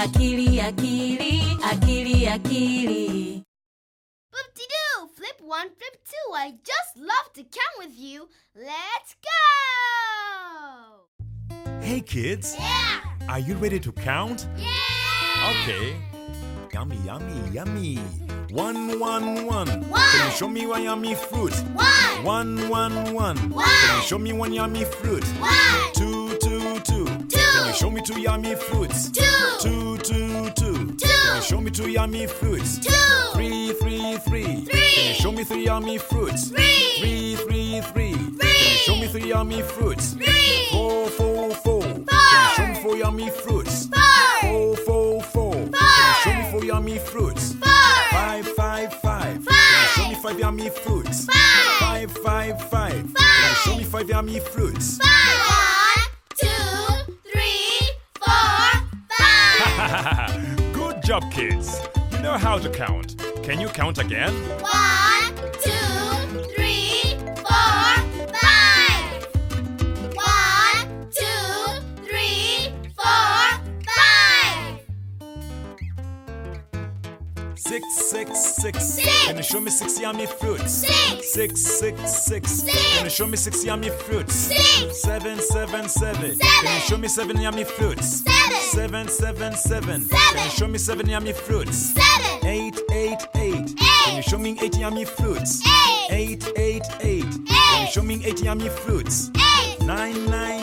akili akili akili akili Boop-de-doo! Flip one, flip two. I just love to count with you. Let's go! Hey kids, Yeah! are you ready to count? Yeah! Okay. Yummy, yummy, yummy. One, one, one. Can you show me one yummy fruit? One! One, one, one. One. Can you show me one yummy fruit? One! Two, two, two. Two. Can you show me two yummy fruits? Two! Two, two, two. Two. Can you show me two yummy fruits? Two! Three, three, three. Three. Can you show me three yummy fruits? Three! Three, three, three. Can you show me three yummy fruits? Three! Four, four, four. Can you show me four yummy fruits? Four! Four, four, four. Can you show me four yummy fruits? Four! Five, five, five. Can you Five. show me five yummy fruits? Five! Five, five, five. Can you show me five yummy fruits? One, Good job, kids. You know how to count. Can you count again? One, Six, six, six. Six. Can you show me six yummy fruits? Six. Six, six, six. Six. Can you show me six yummy fruits? Six. Seven, seven, seven. Seven. Can you show me seven yummy fruits? Seven. Seven, seven, seven. Seven. Can you show me seven yummy fruits? Seven. Eight, eight, eight. Can you show me eight yummy fruits? Eight. Eight, eight, eight. Can you show me eight yummy fruits? Eight. Nine, nine.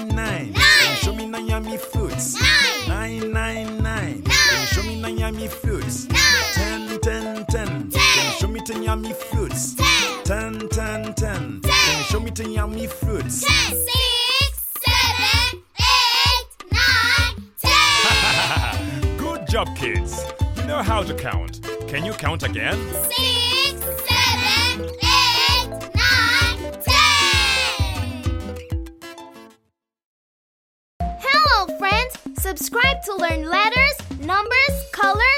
Ten, ten, ten. Can you show me ten yummy fruits? Ten. Six, seven, eight, nine, ten. Good job, kids. You know how to count. Can you count again? Six, seven, eight, nine, ten. Hello, friends. Subscribe to learn letters, numbers, colors, songs,